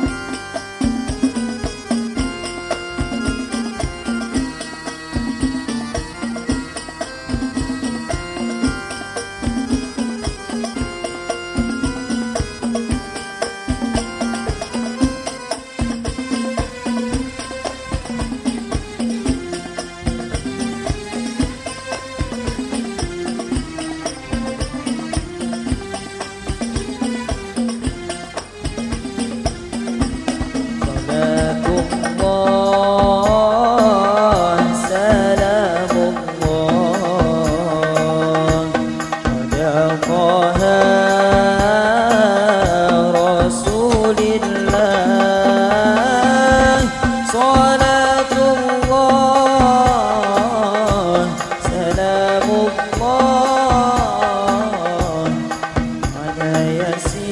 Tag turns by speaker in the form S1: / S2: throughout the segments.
S1: you mercy.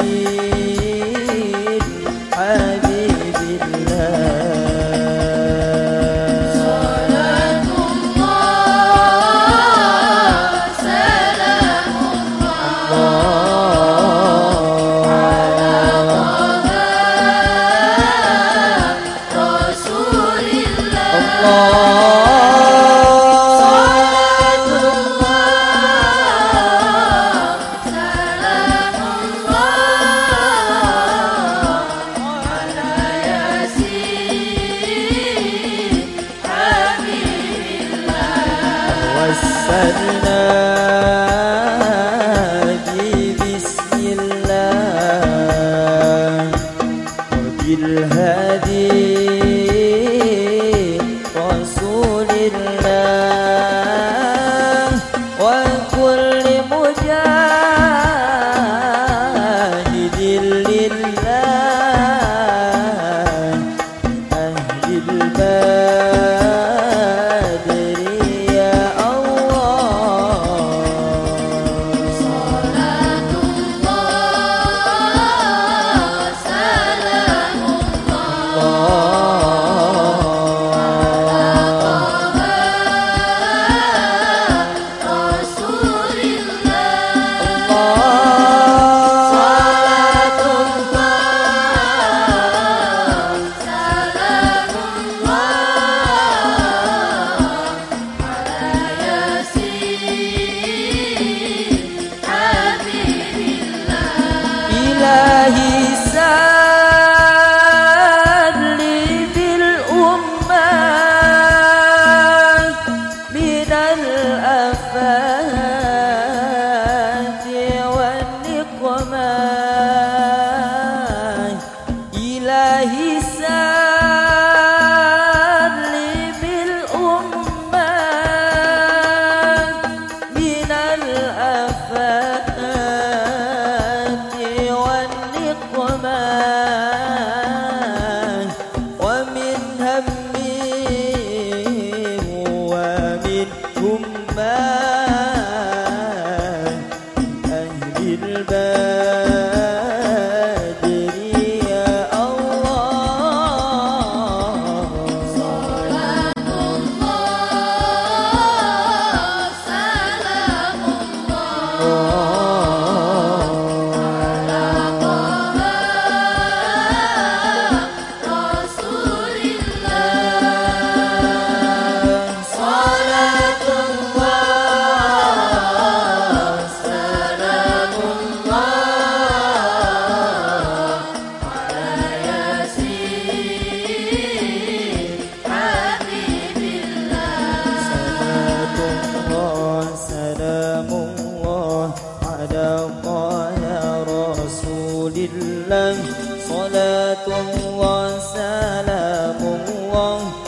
S1: 望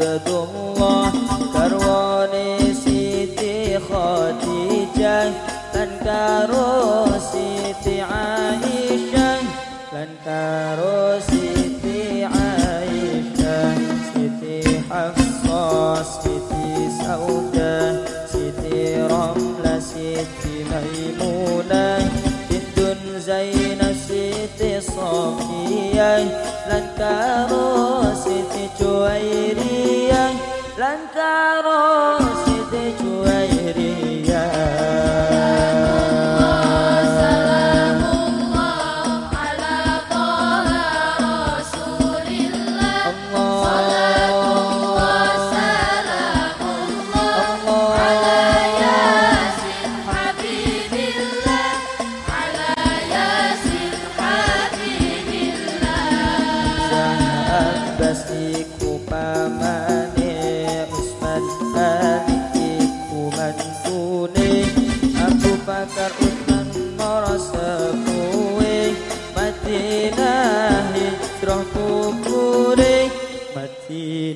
S1: عبد الله. كرواني سيتي خديجة. لن كارو سيتي عائشة. لن كارو سيتي عائشة. سيتي حفصة. سيتي سودة. سيتي رملة. سيدي ميمونة. بنت زينة. سيتي صفية لن كارو cuai riang lantaran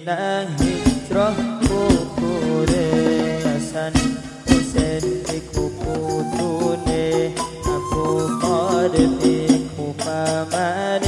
S1: ilahi roh kubure Hasan Hussein iku putune. Aku kodepi kupaman